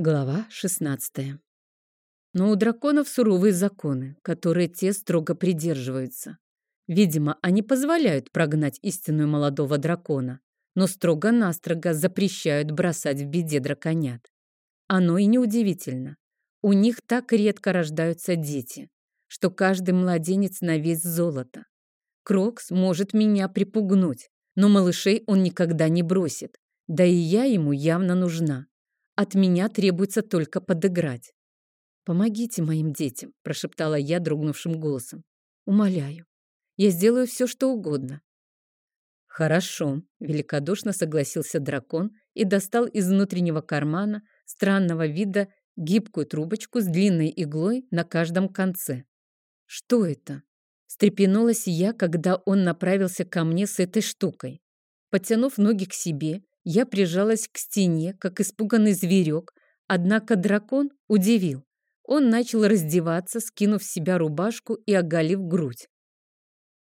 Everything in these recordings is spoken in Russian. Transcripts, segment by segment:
Глава 16. Но у драконов суровые законы, которых те строго придерживаются. Видимо, они позволяют прогнать истинную молодого дракона, но строго-настрого запрещают бросать в беде драконят. Оно и неудивительно. У них так редко рождаются дети, что каждый младенец на вес золота. Крокс может меня припугнуть, но малышей он никогда не бросит, да и я ему явно нужна. От меня требуется только подыграть. «Помогите моим детям», — прошептала я дрогнувшим голосом. «Умоляю, я сделаю все, что угодно». «Хорошо», — великодушно согласился дракон и достал из внутреннего кармана странного вида гибкую трубочку с длинной иглой на каждом конце. «Что это?» Встрепенулась я, когда он направился ко мне с этой штукой. Потянув ноги к себе, я прижалась к стене, как испуганный зверек, однако дракон удивил. Он начал раздеваться, скинув с себя рубашку и оголив грудь.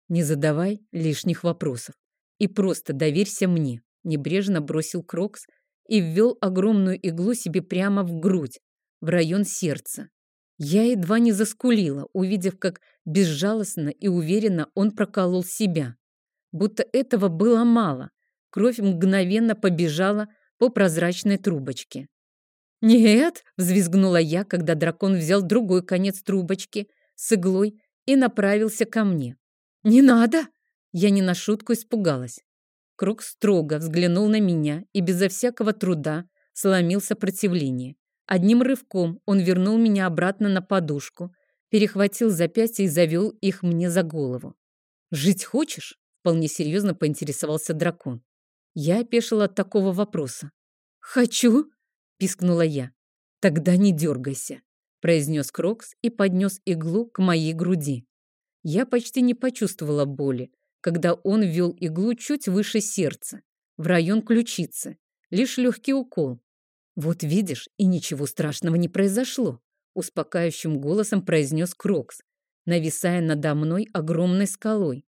«Не задавай лишних вопросов и просто доверься мне», небрежно бросил Крокс и ввел огромную иглу себе прямо в грудь, в район сердца. Я едва не заскулила, увидев, как безжалостно и уверенно он проколол себя. Будто этого было мало, Кровь мгновенно побежала по прозрачной трубочке. «Нет!» — взвизгнула я, когда дракон взял другой конец трубочки с иглой и направился ко мне. «Не надо!» Я не на шутку испугалась. Круг строго взглянул на меня и безо всякого труда сломил сопротивление. Одним рывком он вернул меня обратно на подушку, перехватил запястья и завел их мне за голову. «Жить хочешь?» — вполне серьезно поинтересовался дракон. Я опешила от такого вопроса. «Хочу!» — пискнула я. «Тогда не дергайся», — произнес Крокс и поднес иглу к моей груди. Я почти не почувствовала боли, когда он ввел иглу чуть выше сердца, в район ключицы, лишь легкий укол. «Вот видишь, и ничего страшного не произошло», — успокаивающим голосом произнес Крокс, нависая надо мной огромной скалой.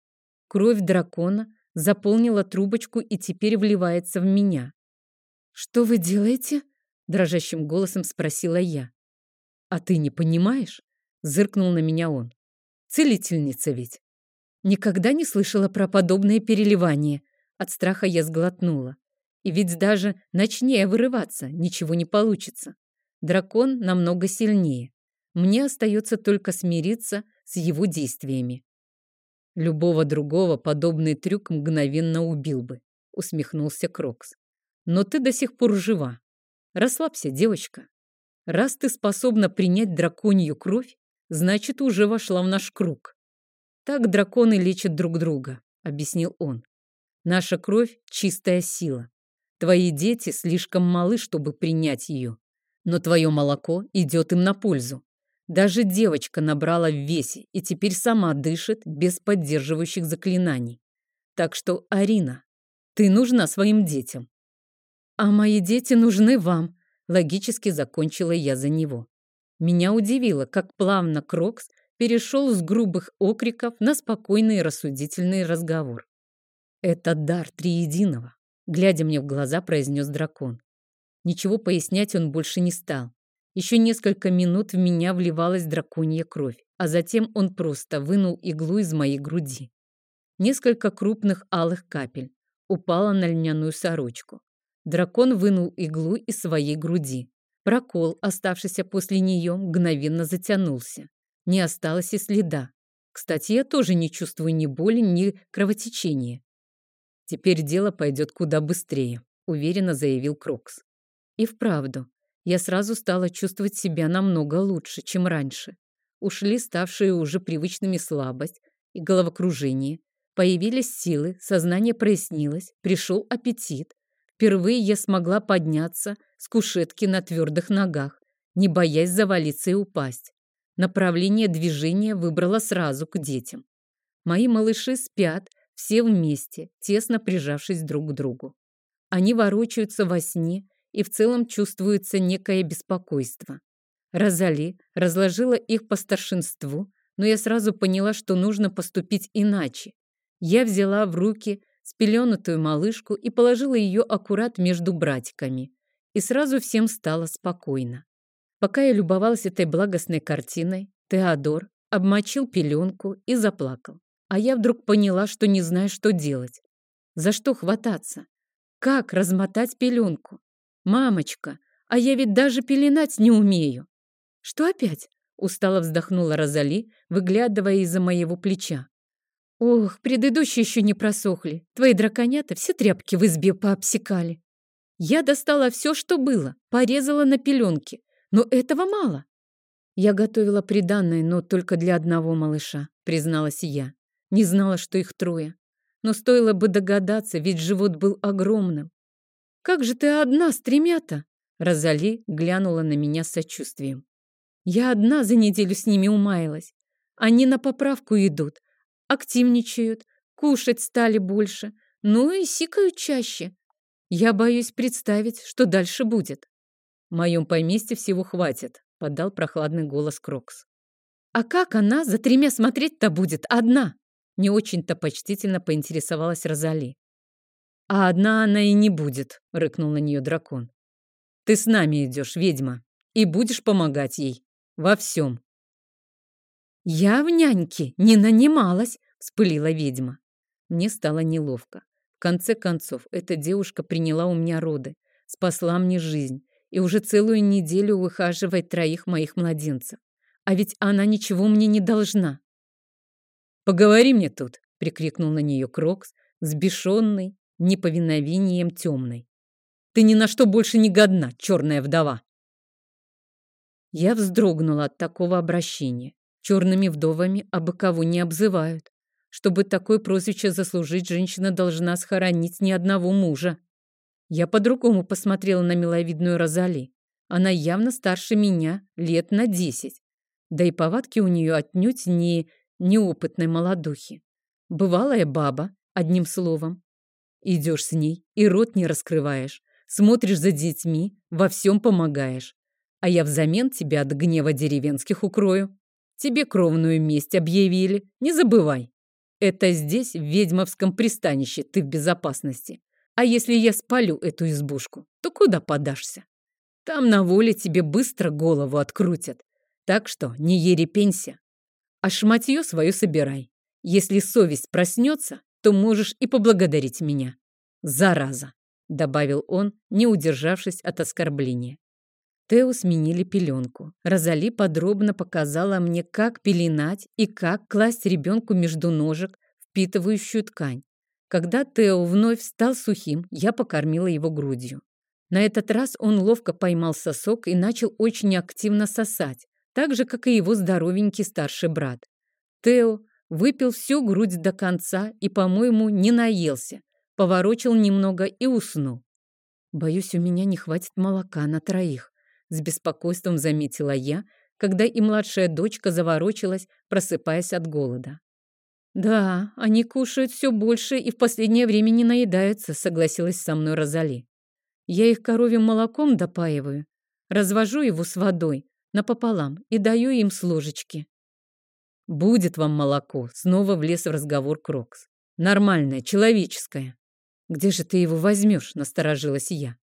Кровь дракона заполнила трубочку и теперь вливается в меня. «Что вы делаете?» — дрожащим голосом спросила я. «А ты не понимаешь?» — зыркнул на меня он. «Целительница ведь». Никогда не слышала про подобное переливание. От страха я сглотнула. И ведь даже начни я вырываться, ничего не получится. Дракон намного сильнее. Мне остается только смириться с его действиями. Любого другого подобный трюк мгновенно убил бы, усмехнулся Крокс. Но ты до сих пор жива. Расслабься, девочка. Раз ты способна принять драконью кровь, значит, уже вошла в наш круг. Так драконы лечат друг друга, объяснил он. Наша кровь — чистая сила. Твои дети слишком малы, чтобы принять ее, но твое молоко идет им на пользу. Даже девочка набрала в весе и теперь сама дышит без поддерживающих заклинаний. Так что, Арина, ты нужна своим детям. А мои дети нужны вам, логически закончила я за него. Меня удивило, как плавно Крокс перешел с грубых окриков на спокойный рассудительный разговор. «Это дар триединого», — глядя мне в глаза, произнес дракон. Ничего пояснять он больше не стал. Еще несколько минут в меня вливалась драконья кровь, а затем он просто вынул иглу из моей груди. Несколько крупных алых капель упало на льняную сорочку. Дракон вынул иглу из своей груди. Прокол, оставшийся после нее, мгновенно затянулся. Не осталось и следа. Кстати, я тоже не чувствую ни боли, ни кровотечения. Теперь дело пойдет куда быстрее, уверенно заявил Крокс. И вправду, я сразу стала чувствовать себя намного лучше, чем раньше. Ушли ставшие уже привычными слабость и головокружение. Появились силы, сознание прояснилось, пришел аппетит. Впервые я смогла подняться с кушетки на твердых ногах, не боясь завалиться и упасть. Направление движения выбрала сразу к детям. Мои малыши спят, все вместе, тесно прижавшись друг к другу. Они ворочаются во сне, и в целом чувствуется некое беспокойство. Розали разложила их по старшинству, но я сразу поняла, что нужно поступить иначе. Я взяла в руки спеленутую малышку и положила ее аккурат между братиками. и сразу всем стало спокойно. Пока я любовалась этой благостной картиной, Теодор обмочил пеленку и заплакал. А я вдруг поняла, что не знаю, что делать. За что хвататься? Как размотать пеленку? Мамочка, а я ведь даже пеленать не умею. Что опять? Устало вздохнула Розали, выглядывая из-за моего плеча. Ох, предыдущие еще не просохли. Твои драконята все тряпки в избе пообсекали. Я достала все, что было, порезала на пеленки. Но этого мало. Я готовила приданное, но только для одного малыша, призналась я. Не знала, что их трое. Но стоило бы догадаться, ведь живот был огромным. «Как же ты одна с тремя-то?» Розали глянула на меня с сочувствием. «Я одна за неделю с ними умаялась. Они на поправку идут, активничают, кушать стали больше, ну и сикают чаще. Я боюсь представить, что дальше будет». «В моем поместье всего хватит», — подал прохладный голос Крокс. «А как она за тремя смотреть-то будет одна?» Не очень-то почтительно поинтересовалась Розали. «А одна она и не будет», — рыкнул на нее дракон. «Ты с нами идешь, ведьма, и будешь помогать ей. Во всем». «Я в няньке не нанималась», — вспылила ведьма. Мне стало неловко. В конце концов, эта девушка приняла у меня роды, спасла мне жизнь и уже целую неделю выхаживает троих моих младенцев. А ведь она ничего мне не должна. «Поговори мне тут!» — прикрикнул на нее Крокс, взбешенный неповиновением темной. «Ты ни на что больше не годна, черная вдова!» Я вздрогнула от такого обращения. Черными вдовами абы кого не обзывают. Чтобы такое прозвище заслужить, женщина должна схоронить не одного мужа. Я по-другому посмотрела на миловидную Розали. Она явно старше меня, лет на десять. Да и повадки у нее отнюдь не неопытной молодухи. Бывалая баба, одним словом. Идешь с ней и рот не раскрываешь, смотришь за детьми, во всем помогаешь. А я взамен тебя от гнева деревенских укрою. Тебе кровную месть объявили, не забывай. Это здесь, в ведьмовском пристанище, ты в безопасности. А если я спалю эту избушку, то куда подашься? Там на воле тебе быстро голову открутят. Так что не ерепенься, а шматье свое собирай. Если совесть проснется, то можешь и поблагодарить меня. Зараза!» — добавил он, не удержавшись от оскорбления. Тео сменили пеленку. Розали подробно показала мне, как пеленать и как класть ребенку между ножек впитывающую ткань. Когда Тео вновь стал сухим, я покормила его грудью. На этот раз он ловко поймал сосок и начал очень активно сосать, так же, как и его здоровенький старший брат. Тео выпил всю грудь до конца и, по-моему, не наелся, поворочил немного и уснул. «Боюсь, у меня не хватит молока на троих», — с беспокойством заметила я, когда и младшая дочка заворочилась, просыпаясь от голода. «Да, они кушают все больше и в последнее время не наедаются», — согласилась со мной Розали. «Я их коровьим молоком допаиваю, развожу его с водой, напополам и даю им с ложечки. «Будет вам молоко», — снова влез в разговор Крокс. «Нормальное, человеческое». «Где же ты его возьмешь?» — насторожилась я.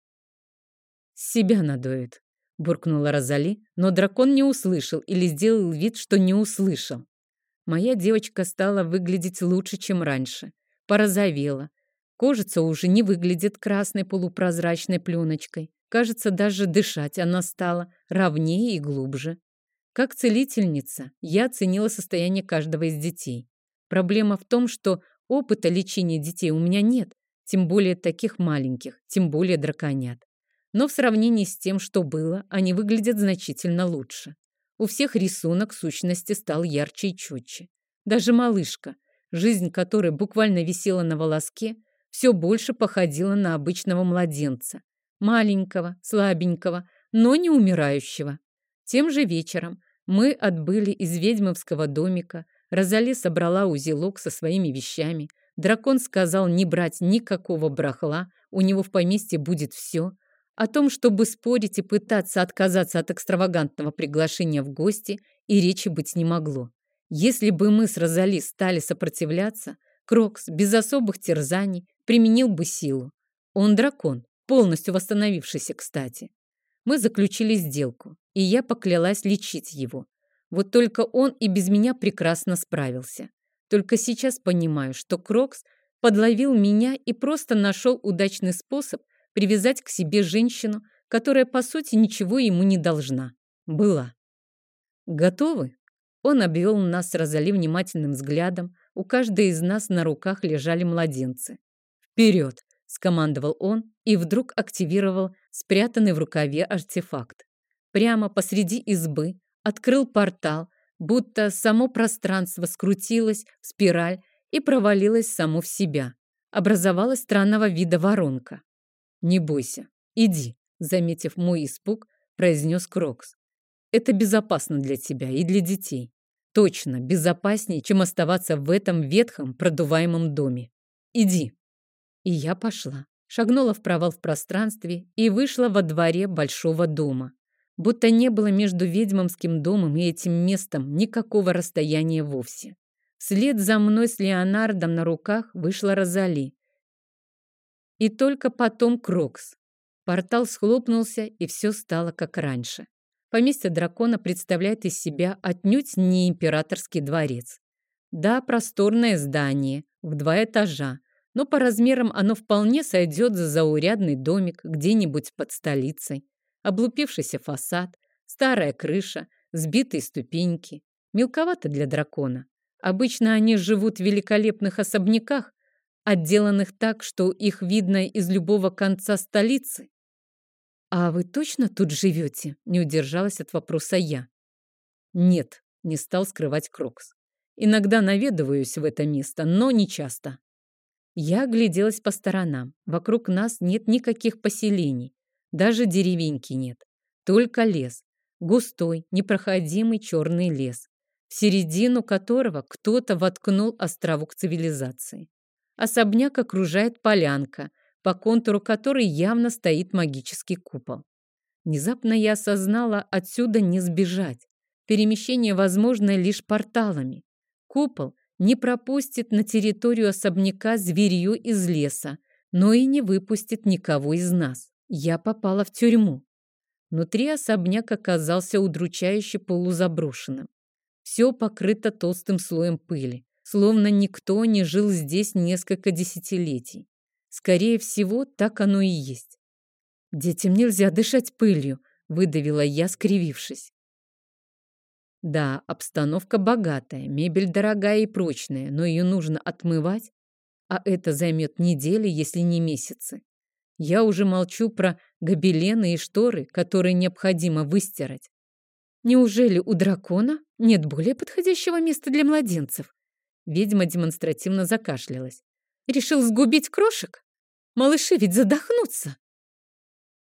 «С себя надоит», — буркнула Розали, но дракон не услышал или сделал вид, что не услышал. Моя девочка стала выглядеть лучше, чем раньше. Порозовела. Кожица уже не выглядит красной полупрозрачной пленочкой. Кажется, даже дышать она стала ровнее и глубже. Как целительница я оценила состояние каждого из детей. Проблема в том, что опыта лечения детей у меня нет, тем более таких маленьких, тем более драконят. Но в сравнении с тем, что было, они выглядят значительно лучше. У всех рисунок сущности стал ярче и четче. Даже малышка, жизнь которой буквально висела на волоске, все больше походила на обычного младенца, маленького, слабенького, но не умирающего. Тем же вечером мы отбыли из ведьмовского домика, Розали собрала узелок со своими вещами, дракон сказал не брать никакого брахла, у него в поместье будет все. О том, чтобы спорить и пытаться отказаться от экстравагантного приглашения в гости, и речи быть не могло. Если бы мы с Розали стали сопротивляться, Крокс без особых терзаний применил бы силу. Он дракон, полностью восстановившийся, кстати. Мы заключили сделку, и я поклялась лечить его. Вот только он и без меня прекрасно справился. Только сейчас понимаю, что Крокс подловил меня и просто нашел удачный способ привязать к себе женщину, которая, по сути, ничего ему не должна. Была. Готовы? Он обвел нас с Розали внимательным взглядом. У каждой из нас на руках лежали младенцы. «Вперед!» — скомандовал он и вдруг активировал спрятанный в рукаве артефакт. Прямо посреди избы открыл портал, будто само пространство скрутилось в спираль и провалилось само в себя. Образовалась странного вида воронка. «Не бойся, иди», — заметив мой испуг, произнес Крокс. «Это безопасно для тебя и для детей. Точно безопаснее, чем оставаться в этом ветхом продуваемом доме. Иди». И я пошла, шагнула в провал в пространстве и вышла во дворе большого дома будто не было между ведьмовским домом и этим местом никакого расстояния вовсе. Вслед за мной с Леонардом на руках вышла Розали. И только потом Крокс. Портал схлопнулся, и все стало как раньше. Поместье дракона представляет из себя отнюдь не императорский дворец. Да, просторное здание, в два этажа, но по размерам оно вполне сойдет за заурядный домик где-нибудь под столицей облупившийся фасад, старая крыша, сбитые ступеньки. Мелковато для дракона. Обычно они живут в великолепных особняках, отделанных так, что их видно из любого конца столицы. «А вы точно тут живете?» – не удержалась от вопроса я. «Нет», – не стал скрывать Крокс. «Иногда наведываюсь в это место, но не часто». Я огляделась по сторонам. Вокруг нас нет никаких поселений. Даже деревеньки нет. Только лес. Густой, непроходимый черный лес, в середину которого кто-то воткнул островок цивилизации. Особняк окружает полянка, по контуру которой явно стоит магический купол. Внезапно я осознала, отсюда не сбежать. Перемещение возможно лишь порталами. Купол не пропустит на территорию особняка зверье из леса, но и не выпустит никого из нас. Я попала в тюрьму. Внутри особняк оказался удручающе полузаброшенным. Все покрыто толстым слоем пыли, словно никто не жил здесь несколько десятилетий. Скорее всего, так оно и есть. «Детям нельзя дышать пылью», — выдавила я, скривившись. Да, обстановка богатая, мебель дорогая и прочная, но ее нужно отмывать, а это займет недели, если не месяцы. Я уже молчу про гобелены и шторы, которые необходимо выстирать. Неужели у дракона нет более подходящего места для младенцев? Ведьма демонстративно закашлялась. Решил сгубить крошек? Малыши ведь задохнутся.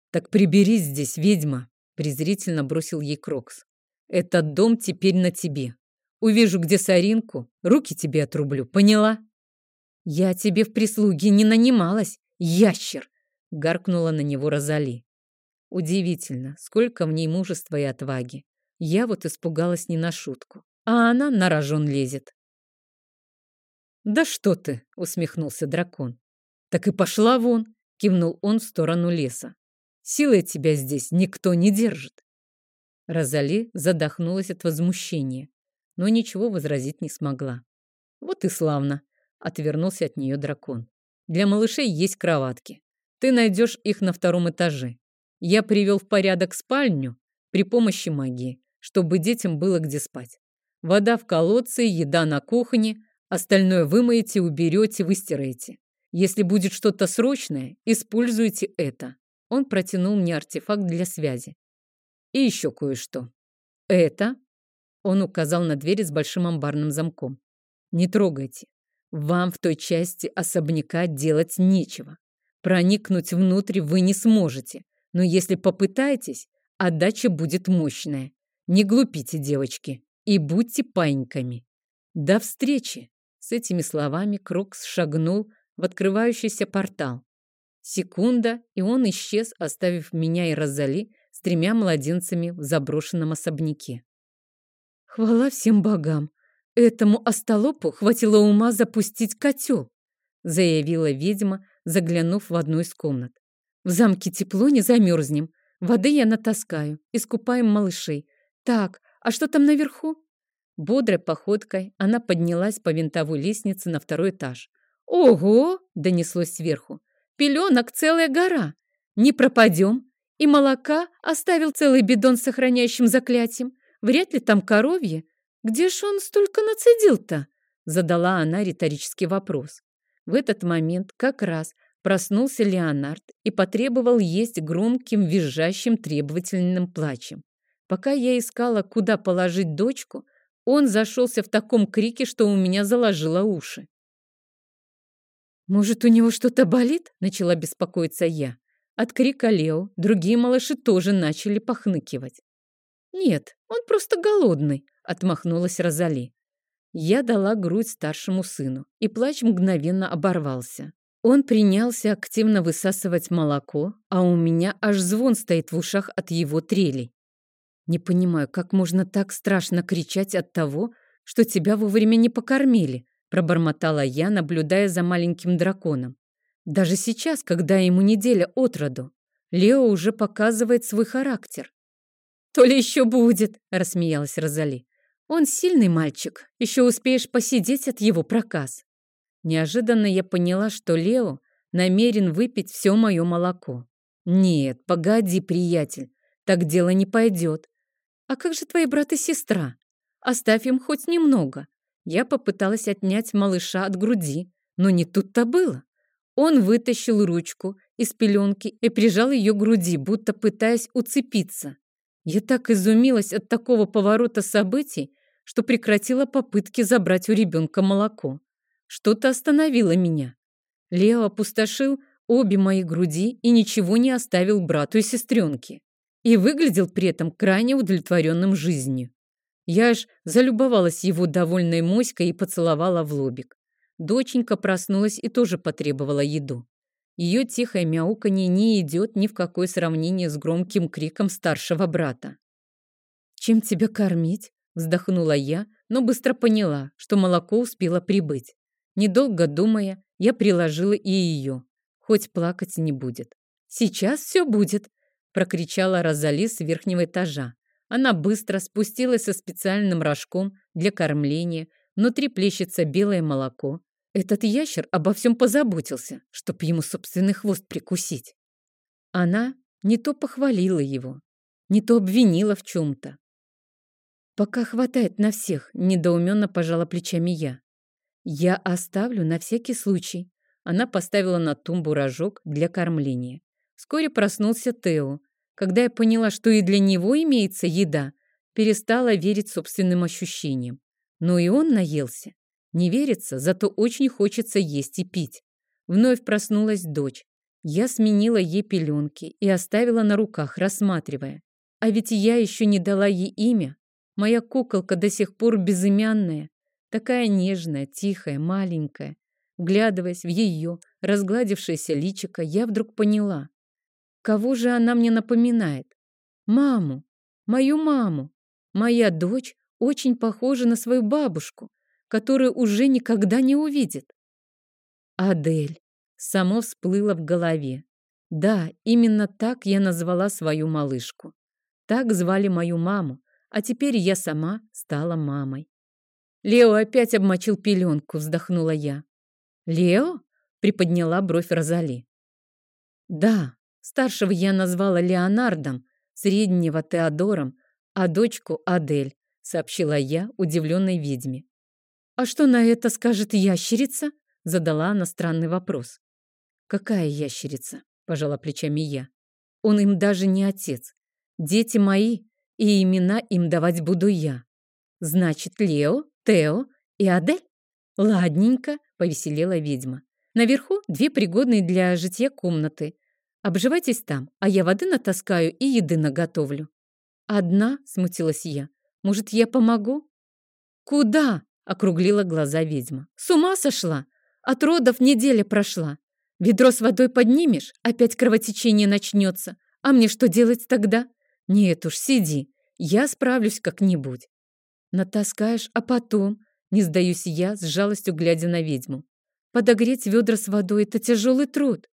Так приберись здесь, ведьма, презрительно бросил ей Крокс. Этот дом теперь на тебе. Увижу, где Саринку, руки тебе отрублю, поняла? Я тебе в прислуге не нанималась, ящер, гаркнула на него Розали. Удивительно, сколько в ней мужества и отваги. Я вот испугалась не на шутку, а она на рожон лезет. «Да что ты!» — усмехнулся дракон. «Так и пошла вон!» — кивнул он в сторону леса. «Силой тебя здесь никто не держит!» Розали задохнулась от возмущения, но ничего возразить не смогла. «Вот и славно!» — отвернулся от нее дракон. «Для малышей есть кроватки. Ты найдешь их на втором этаже. Я привел в порядок спальню при помощи магии, чтобы детям было где спать. Вода в колодце, еда на кухне, остальное вымоете, уберете, выстираете. Если будет что-то срочное, используйте это. Он протянул мне артефакт для связи. И еще кое-что. Это, он указал на дверь с большим амбарным замком. Не трогайте. Вам в той части особняка делать нечего. Проникнуть внутрь вы не сможете, но если попытаетесь, отдача будет мощная. Не глупите, девочки, и будьте паиньками. До встречи! С этими словами Крокс шагнул в открывающийся портал. Секунда, и он исчез, оставив меня и Розали с тремя младенцами в заброшенном особняке. Хвала всем богам! Этому остолопу хватило ума запустить котел, заявила ведьма, заглянув в одну из комнат. В замке тепло, не замерзнем. Воды я натаскаю, искупаем малышей. Так, а что там наверху? Бодрой походкой она поднялась по винтовой лестнице на второй этаж. «Ого!» — донеслось сверху. «Пеленок целая гора! Не пропадем!» И молока оставил целый бидон с сохраняющим заклятием. Вряд ли там коровье. Где ж он столько нацедил-то? Задала она риторический вопрос. В этот момент как раз проснулся Леонард и потребовал есть громким, визжащим, требовательным плачем. Пока я искала, куда положить дочку, он зашелся в таком крике, что у меня заложило уши. «Может, у него что-то болит?» — начала беспокоиться я. От крика Лео другие малыши тоже начали похныкивать. «Нет, он просто голодный», — отмахнулась Розали. Я дала грудь старшему сыну, и плач мгновенно оборвался. Он принялся активно высасывать молоко, а у меня аж звон стоит в ушах от его трелей. Не понимаю, как можно так страшно кричать от того, что тебя вовремя не покормили, пробормотала я, наблюдая за маленьким драконом. Даже сейчас, когда ему неделя от роду, Лео уже показывает свой характер. «То ли еще будет», — рассмеялась Розали. «Он сильный мальчик, еще успеешь посидеть от его проказ». Неожиданно я поняла, что Лео намерен выпить все мое молоко. «Нет, погоди, приятель, так дело не пойдет. А как же твои брат и сестра? Оставь им хоть немного. Я попыталась отнять малыша от груди, но не тут-то было. Он вытащил ручку из пеленки и прижал ее к груди, будто пытаясь уцепиться. Я так изумилась от такого поворота событий, что прекратила попытки забрать у ребенка молоко. Что-то остановило меня. Лео опустошил обе мои груди и ничего не оставил брату и сестренке. И выглядел при этом крайне удовлетворенным жизнью. Я аж залюбовалась его довольной моськой и поцеловала в лобик. Доченька проснулась и тоже потребовала еду. Ее тихое мяуканье не идет ни в какое сравнение с громким криком старшего брата. «Чем тебя кормить?» – вздохнула я, но быстро поняла, что молоко успело прибыть. Недолго думая, я приложила и ее. Хоть плакать не будет. «Сейчас все будет!» – прокричала Розали с верхнего этажа. Она быстро спустилась со специальным рожком для кормления. Внутри плещется белое молоко. Этот ящер обо всем позаботился, чтоб ему собственный хвост прикусить. Она не то похвалила его, не то обвинила в чем-то. «Пока хватает на всех», — недоуменно пожала плечами я. «Я оставлю на всякий случай». Она поставила на тумбу рожок для кормления. Вскоре проснулся Тео, когда я поняла, что и для него имеется еда, перестала верить собственным ощущениям. Но и он наелся. Не верится, зато очень хочется есть и пить. Вновь проснулась дочь. Я сменила ей пеленки и оставила на руках, рассматривая. А ведь я еще не дала ей имя. Моя куколка до сих пор безымянная, такая нежная, тихая, маленькая. Вглядываясь в ее разгладившееся личико, я вдруг поняла, Кого же она мне напоминает? Маму, мою маму. Моя дочь очень похожа на свою бабушку, которую уже никогда не увидит. Адель. Само всплыло в голове. Да, именно так я назвала свою малышку. Так звали мою маму, а теперь я сама стала мамой. Лео опять обмочил пеленку, вздохнула я. Лео? Приподняла бровь Розали. Да, Старшего я назвала Леонардом, среднего Теодором, а дочку Адель, сообщила я удивленной ведьме. «А что на это скажет ящерица?» задала она странный вопрос. «Какая ящерица?» пожала плечами я. «Он им даже не отец. Дети мои, и имена им давать буду я. Значит, Лео, Тео и Адель? Ладненько, повеселела ведьма. Наверху две пригодные для житья комнаты. Обживайтесь там, а я воды натаскаю и еды наготовлю. Одна, смутилась я. Может, я помогу? Куда? Округлила глаза ведьма. С ума сошла? От родов неделя прошла. Ведро с водой поднимешь, опять кровотечение начнется. А мне что делать тогда? Нет уж, сиди. Я справлюсь как-нибудь. Натаскаешь, а потом... Не сдаюсь я, с жалостью глядя на ведьму. Подогреть ведра с водой — это тяжелый труд.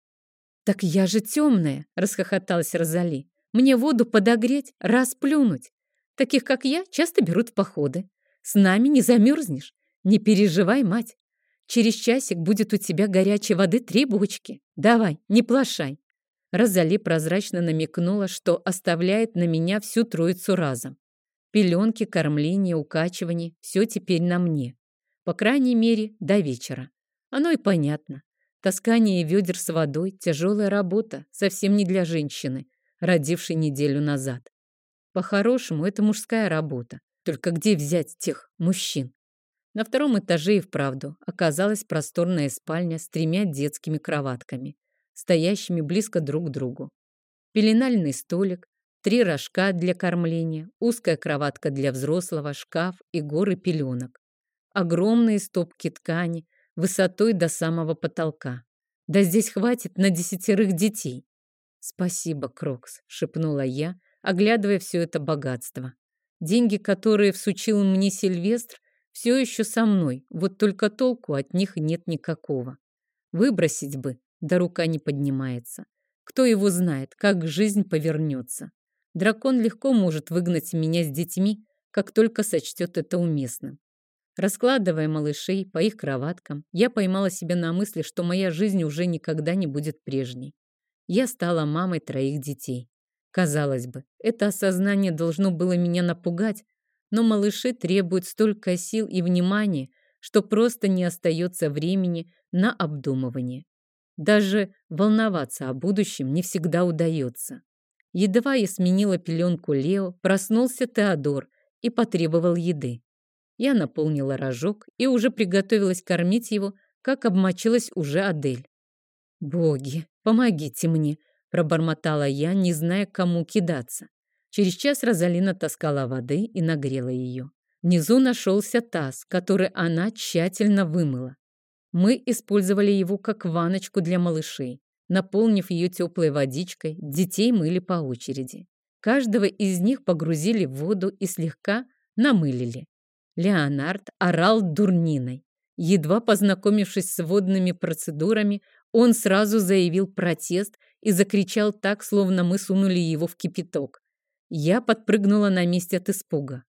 «Так я же темная!» — расхохоталась Розали. «Мне воду подогреть, расплюнуть. Таких, как я, часто берут в походы. С нами не замерзнешь. Не переживай, мать. Через часик будет у тебя горячей воды три бочки. Давай, не плашай. Розали прозрачно намекнула, что оставляет на меня всю троицу разом. Пеленки, кормление, укачивание – все теперь на мне. По крайней мере, до вечера. Оно и понятно. Таскание ведер с водой – тяжелая работа, совсем не для женщины, родившей неделю назад. По-хорошему, это мужская работа. Только где взять тех мужчин? На втором этаже и вправду оказалась просторная спальня с тремя детскими кроватками, стоящими близко друг к другу. Пеленальный столик, три рожка для кормления, узкая кроватка для взрослого, шкаф и горы пеленок. Огромные стопки ткани высотой до самого потолка. Да здесь хватит на десятерых детей. «Спасибо, Крокс», — шепнула я, оглядывая все это богатство. Деньги, которые всучил мне Сильвестр, все еще со мной, вот только толку от них нет никакого. Выбросить бы, да рука не поднимается. Кто его знает, как жизнь повернется. Дракон легко может выгнать меня с детьми, как только сочтет это уместным. Раскладывая малышей по их кроваткам, я поймала себя на мысли, что моя жизнь уже никогда не будет прежней. Я стала мамой троих детей. Казалось бы, это осознание должно было меня напугать, но малыши требуют столько сил и внимания, что просто не остается времени на обдумывание. Даже волноваться о будущем не всегда удается. Едва я сменила пеленку Лео, проснулся Теодор и потребовал еды. Я наполнила рожок и уже приготовилась кормить его, как обмочилась уже Адель. «Боги, помогите мне!» – пробормотала я, не зная, к кому кидаться. Через час Розалина таскала воды и нагрела ее. Внизу нашелся таз, который она тщательно вымыла. Мы использовали его как ваночку для малышей. Наполнив ее теплой водичкой, детей мыли по очереди. Каждого из них погрузили в воду и слегка намылили. Леонард орал дурниной. Едва познакомившись с водными процедурами, он сразу заявил протест и закричал так, словно мы сунули его в кипяток. Я подпрыгнула на месте от испуга.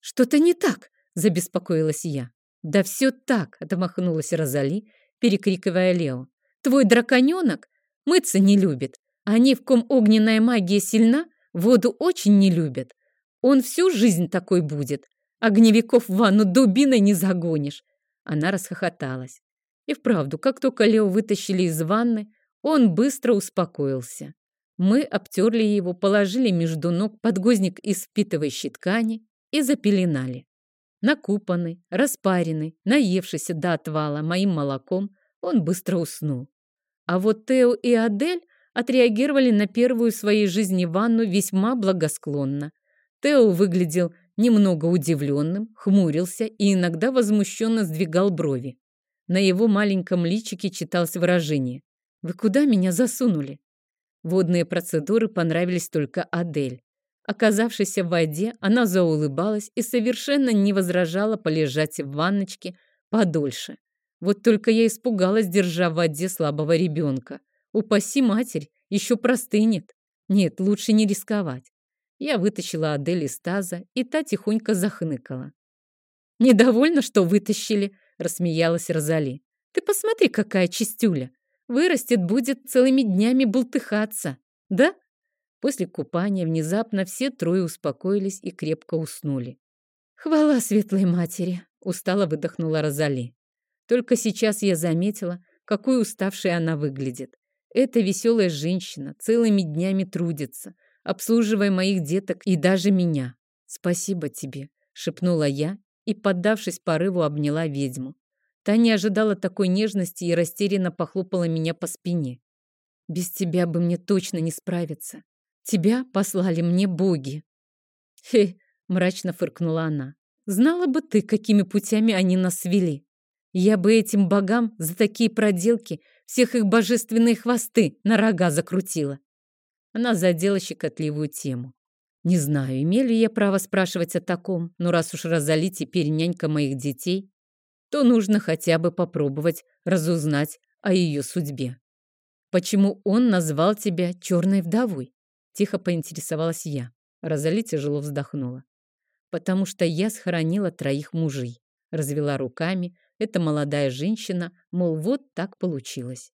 «Что-то не так!» – забеспокоилась я. «Да все так!» – отмахнулась Розали, перекрикивая Лео. «Твой драконенок мыться не любит. Они, в ком огненная магия сильна, воду очень не любят. Он всю жизнь такой будет. Огневиков в ванну дубиной не загонишь!» Она расхохоталась. И вправду, как только Лео вытащили из ванны, он быстро успокоился. Мы обтерли его, положили между ног подгузник из впитывающей ткани и запеленали. Накупанный, распаренный, наевшийся до отвала моим молоком, он быстро уснул. А вот Тео и Адель отреагировали на первую в своей жизни ванну весьма благосклонно. Тео выглядел немного удивленным, хмурился и иногда возмущенно сдвигал брови. На его маленьком личике читалось выражение «Вы куда меня засунули?» Водные процедуры понравились только Адель. Оказавшись в воде, она заулыбалась и совершенно не возражала полежать в ванночке подольше. Вот только я испугалась, держа в воде слабого ребенка. Упаси матерь, еще простынет. Нет, лучше не рисковать. Я вытащила Адель из таза, и та тихонько захныкала. «Недовольна, что вытащили?» – рассмеялась Розали. «Ты посмотри, какая чистюля! Вырастет, будет целыми днями бултыхаться. Да? После купания внезапно все трое успокоились и крепко уснули. «Хвала светлой матери!» — устало выдохнула Розали. Только сейчас я заметила, какой уставшей она выглядит. Эта веселая женщина целыми днями трудится, обслуживая моих деток и даже меня. «Спасибо тебе», — шепнула я и, поддавшись порыву, обняла ведьму. Та не ожидала такой нежности и растерянно похлопала меня по спине. «Без тебя бы мне точно не справиться. Тебя послали мне боги». «Хе!» — мрачно фыркнула она. «Знала бы ты, какими путями они нас вели. Я бы этим богам за такие проделки всех их божественные хвосты на рога закрутила». Она задела щекотливую тему. Не знаю, имели ли я право спрашивать о таком, но раз уж Розали теперь нянька моих детей, то нужно хотя бы попробовать разузнать о ее судьбе. почему он назвал тебя черной вдовой?» Тихо поинтересовалась я. Розали тяжело вздохнула. «Потому что я схоронила троих мужей», развела руками. Эта молодая женщина, мол, вот так получилось.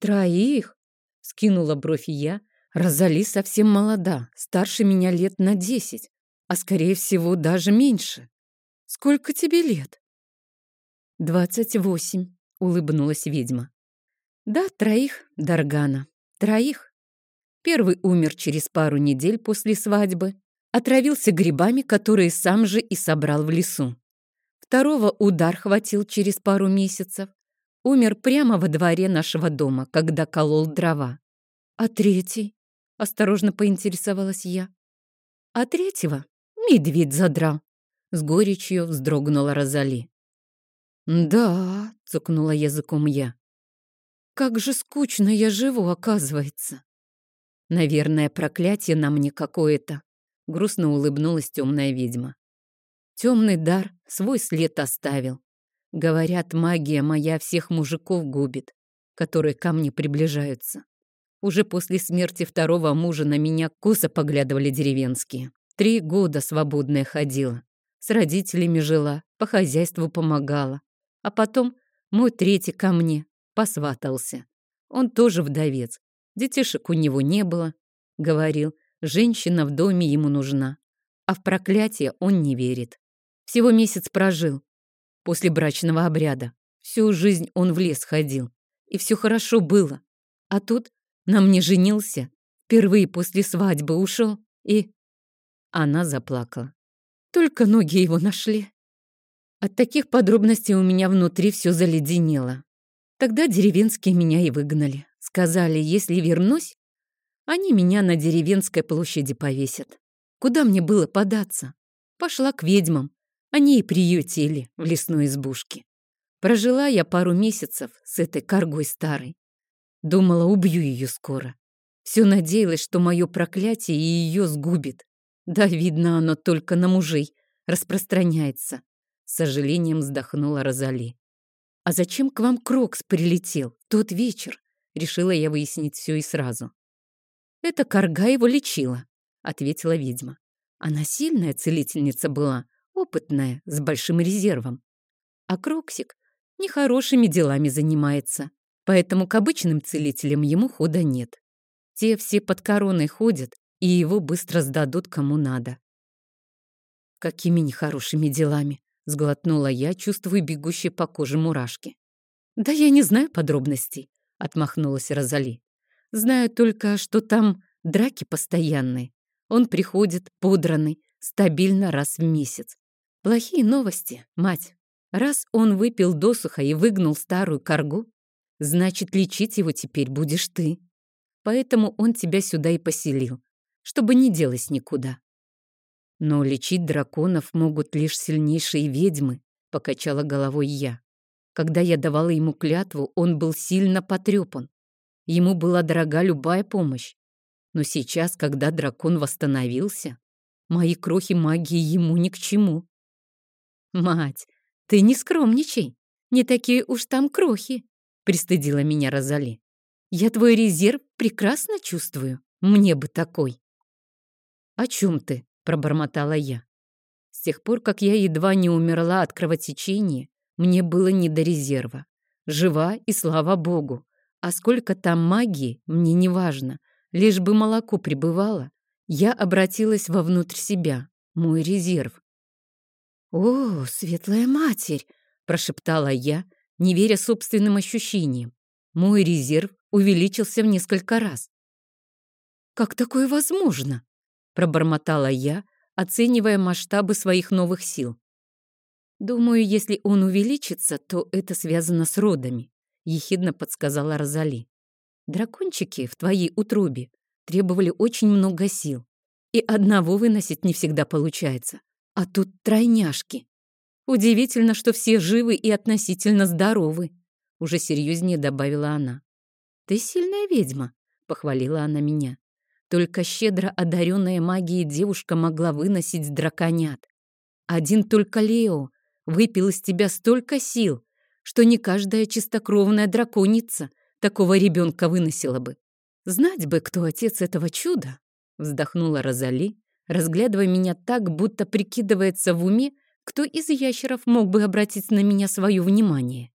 «Троих?» — скинула бровь я. «Розали совсем молода, старше меня лет на десять, а, скорее всего, даже меньше. Сколько тебе лет?» «Двадцать восемь», — улыбнулась ведьма. «Да, троих, Даргана, троих. Первый умер через пару недель после свадьбы, отравился грибами, которые сам же и собрал в лесу. Второго удар хватил через пару месяцев. Умер прямо во дворе нашего дома, когда колол дрова. А третий? Осторожно поинтересовалась я. А третьего медведь задрал. С горечью вздрогнула Розали. «Да», — цукнула языком я. «Как же скучно я живу, оказывается». Наверное, проклятие на мне какое-то. Грустно улыбнулась темная ведьма. Темный дар свой след оставил. Говорят, магия моя всех мужиков губит, которые ко мне приближаются. Уже после смерти второго мужа на меня косо поглядывали деревенские. Три года свободная ходила. С родителями жила, по хозяйству помогала. А потом мой третий ко мне посватался. Он тоже вдовец, Детишек у него не было. Говорил, женщина в доме ему нужна. А в проклятие он не верит. Всего месяц прожил. После брачного обряда. Всю жизнь он в лес ходил. И все хорошо было. А тут на мне женился. Впервые после свадьбы ушел. И... Она заплакала. Только ноги его нашли. От таких подробностей у меня внутри все заледенело. Тогда деревенские меня и выгнали. Сказали, если вернусь, они меня на деревенской площади повесят. Куда мне было податься? Пошла к ведьмам. Они и приютили в лесной избушке. Прожила я пару месяцев с этой коргой старой. Думала, убью ее скоро. Все надеялась, что мое проклятие ее сгубит. Да, видно, оно только на мужей распространяется. С сожалением вздохнула Розали. А зачем к вам Крокс прилетел тот вечер? Решила я выяснить все и сразу. «Эта карга его лечила», — ответила ведьма. Она сильная целительница была, опытная, с большим резервом. А Кроксик нехорошими делами занимается, поэтому к обычным целителям ему хода нет. Те все под короной ходят, и его быстро сдадут кому надо. «Какими нехорошими делами?» — сглотнула я, чувствуя бегущие по коже мурашки. «Да я не знаю подробностей отмахнулась Розали. Знаю только, что там драки постоянные. Он приходит подранный, стабильно раз в месяц. Плохие новости, мать. Раз он выпил досуха и выгнал старую коргу, значит, лечить его теперь будешь ты. Поэтому он тебя сюда и поселил, чтобы не делась никуда. Но лечить драконов могут лишь сильнейшие ведьмы, покачала головой я. Когда я давала ему клятву, он был сильно потрепан. Ему была дорога любая помощь. Но сейчас, когда дракон восстановился, мои крохи магии ему ни к чему. «Мать, ты не скромничай. Не такие уж там крохи», — пристыдила меня Розали. «Я твой резерв прекрасно чувствую. Мне бы такой». «О чем ты?» — пробормотала я. С тех пор, как я едва не умерла от кровотечения, мне было не до резерва. Жива и слава богу. А сколько там магии, мне не важно. Лишь бы молоко прибывало. Я обратилась вовнутрь себя. Мой резерв. «О, светлая матерь!» – прошептала я, не веря собственным ощущениям. Мой резерв увеличился в несколько раз. «Как такое возможно?» – пробормотала я, оценивая масштабы своих новых сил. «Думаю, если он увеличится, то это связано с родами», — ехидно подсказала Розали. «Дракончики в твоей утробе требовали очень много сил, и одного выносить не всегда получается, а тут тройняшки. Удивительно, что все живы и относительно здоровы», — уже серьезнее добавила она. «Ты сильная ведьма», — похвалила она меня. Только щедро одаренная магией девушка могла выносить драконят. Один только Лео выпил из тебя столько сил, что не каждая чистокровная драконица такого ребенка выносила бы. Знать бы, кто отец этого чуда, вздохнула Розали, разглядывая меня так, будто прикидывается в уме, кто из ящеров мог бы обратить на меня свое внимание.